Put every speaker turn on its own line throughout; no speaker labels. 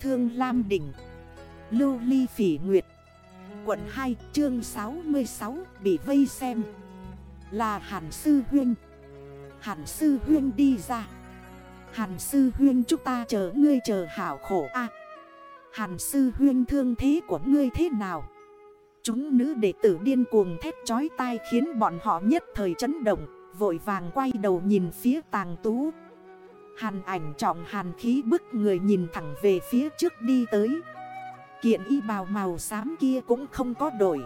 Thương Lam Đỉnh, Lưu Ly Phỉ Nguyệt, Quận 2 chương 66 bị vây xem. Là Hàn Sư Huyên. Hàn Sư Huyên đi ra. Hàn Sư Huyên chúng ta chờ ngươi chờ hảo khổ a. Hàn Sư Huyên thương thế của ngươi thế nào? Chúng nữ đệ tử điên cuồng thét chói tai khiến bọn họ nhất thời chấn động, Vội vàng quay đầu nhìn phía tàng tú. Hàn ảnh trọng hàn khí bức người nhìn thẳng về phía trước đi tới. Kiện y bào màu xám kia cũng không có đổi.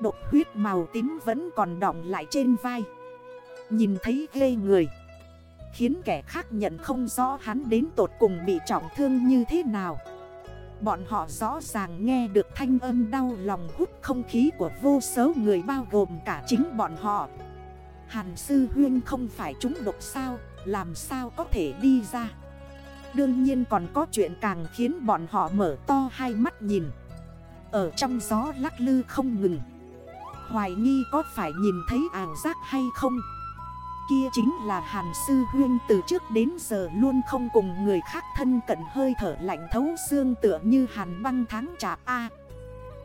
Độc huyết màu tím vẫn còn đọng lại trên vai. Nhìn thấy ghê người. Khiến kẻ khác nhận không rõ hắn đến tột cùng bị trọng thương như thế nào. Bọn họ rõ ràng nghe được thanh âm đau lòng hút không khí của vô số người bao gồm cả chính bọn họ. Hàn sư huyên không phải chúng độc sao? Làm sao có thể đi ra? Đương nhiên còn có chuyện càng khiến bọn họ mở to hai mắt nhìn. Ở trong gió lắc lư không ngừng. Hoài nghi có phải nhìn thấy ảo giác hay không? Kia chính là Hàn Sư Huyên từ trước đến giờ luôn không cùng người khác thân cận hơi thở lạnh thấu xương tựa như Hàn băng tháng chạp A.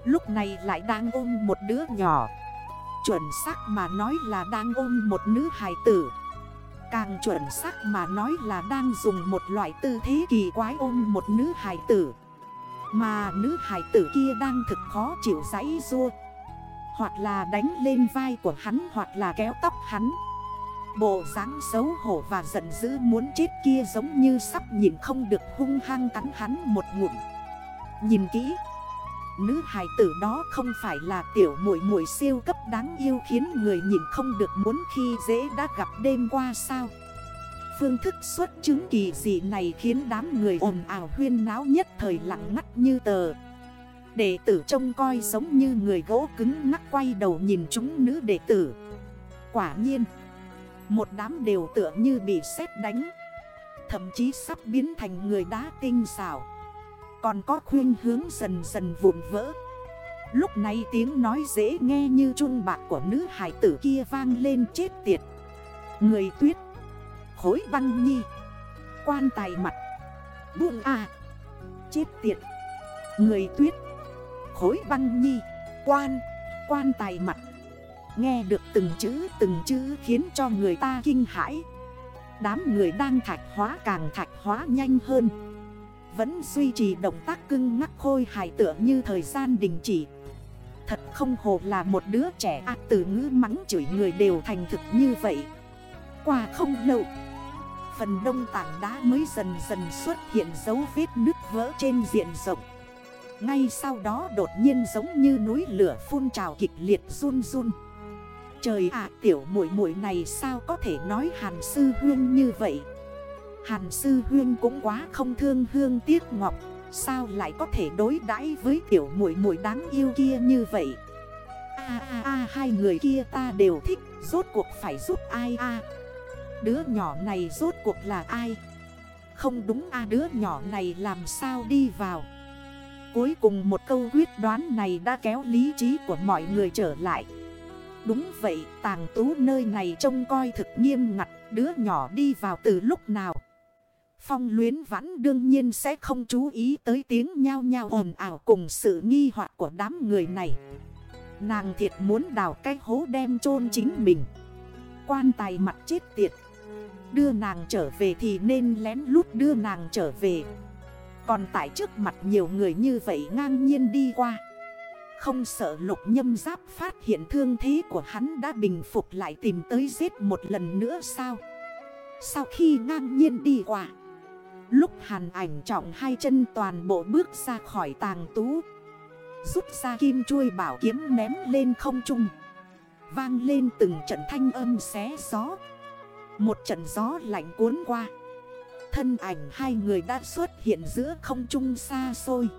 Lúc này lại đang ôm một đứa nhỏ. Chuẩn xác mà nói là đang ôm một nữ hài tử. Càng chuẩn xác mà nói là đang dùng một loại tư thế kỳ quái ôm một nữ hài tử. Mà nữ hài tử kia đang thực khó chịu giấy rua Hoặc là đánh lên vai của hắn, hoặc là kéo tóc hắn. Bộ dáng xấu hổ và giận dữ muốn chết kia giống như sắp nhìn không được hung hăng cắn hắn một ngụm. Nhìn kỹ Nữ hài tử đó không phải là tiểu muội muội siêu cấp đáng yêu khiến người nhìn không được muốn khi dễ đã gặp đêm qua sao. Phương thức xuất chứng kỳ dị này khiến đám người ồn ào huyên náo nhất thời lặng ngắt như tờ. Đệ tử trông coi giống như người gỗ cứng ngắc quay đầu nhìn chúng nữ đệ tử. Quả nhiên, Một đám đều tựa như bị sét đánh. Thậm chí sắp biến thành người đá tinh xảo còn có khuyên hướng dần dần vụn vỡ. Lúc này tiếng nói dễ nghe như trung bạc của nữ hải tử kia vang lên chết tiệt. Người tuyết, Khối băng nhi, Quan tài mặt, Buông à Chết tiệt. Người tuyết, Khối băng nhi, Quan Quan tài mặt. Nghe được từng chữ từng chữ khiến cho người ta kinh hãi. Đám người đang thạch hóa càng thạch hóa nhanh hơn vẫn duy trì động tác cưng ngắc khôi hài tựa như thời gian đình chỉ. Thật không hồ là một đứa trẻ ác từ ngữ mắng chửi người đều thành thực như vậy. Qua không lâu, Phần đông tảng đá mới dần dần xuất hiện dấu vết nứt vỡ trên diện rộng. Ngay sau đó đột nhiên giống như núi lửa phun trào kịch liệt run run. Trời ạ, tiểu muội muội này sao có thể nói hàn sư hương như vậy? Hàn sư huyên cũng quá không thương hương tiếc ngọc, Sao lại có thể đối đãi với tiểu muội muội đáng yêu kia như vậy? A a a, hai người kia ta đều thích, Rốt cuộc phải giúp ai a? Đứa nhỏ này rốt cuộc là ai? Không đúng a, đứa nhỏ này làm sao đi vào? Cuối cùng một câu quyết đoán này đã kéo lý trí của mọi người trở lại. Đúng vậy, tàng tú nơi này trông coi thực nghiêm ngặt, Đứa nhỏ đi vào từ lúc nào? Phong luyến vãn đương nhiên sẽ không chú ý tới tiếng nhao nhao ồn ảo cùng sự nghi hoặc của đám người này. Nàng thiệt muốn đào cái hố đem chôn chính mình. Quan tài mặt chết tiệt. Đưa nàng trở về thì nên lén lút đưa nàng trở về. Còn tại trước mặt nhiều người như vậy ngang nhiên đi qua. Không sợ lục nhâm giáp phát hiện thương thế của hắn đã bình phục lại tìm tới giết một lần nữa sao? Sau khi ngang nhiên đi qua Lúc hàn ảnh trọng hai chân toàn bộ bước ra khỏi tàng tú. Rút ra kim chuôi bảo kiếm ném lên không trung. Vang lên từng trận thanh âm xé gió. Một trận gió lạnh cuốn qua. Thân ảnh hai người đã xuất hiện giữa không trung xa xôi.